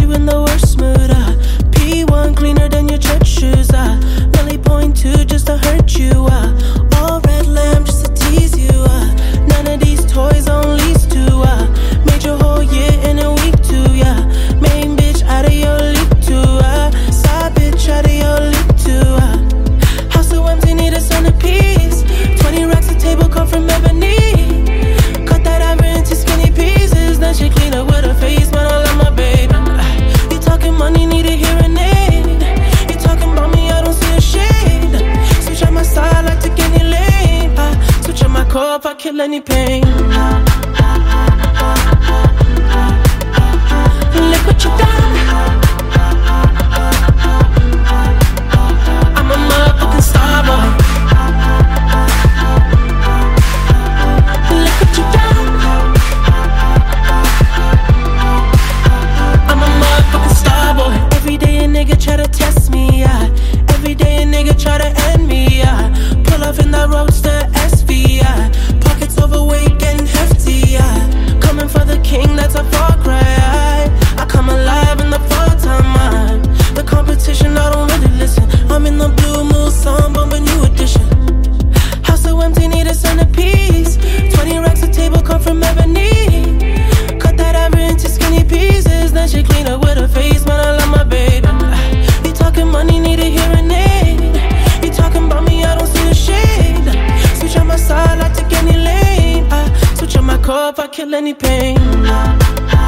You in the worst mood. Uh. P1 cleaner than your church shoes. Uh. Nelly point two just to hurt you. Uh. All red lamb just to tease you. Uh. None of these toys on lease to. Uh. Made your whole year in a week too. Yeah. Main bitch out of your league too. Uh. Side bitch out of your league too. Uh. House so empty, need a centerpiece. 20 racks a table come from ebony. Kill any pain. Look what you done. A centerpiece. 20 racks a table come from ebony. Cut that ever into skinny pieces. Then she clean up with her face, man. I love my baby. You talking money, need a hearing aid. You talking about me, I don't see a shade. Switch on my side, I take any lane. I switch on my core I kill any pain. Look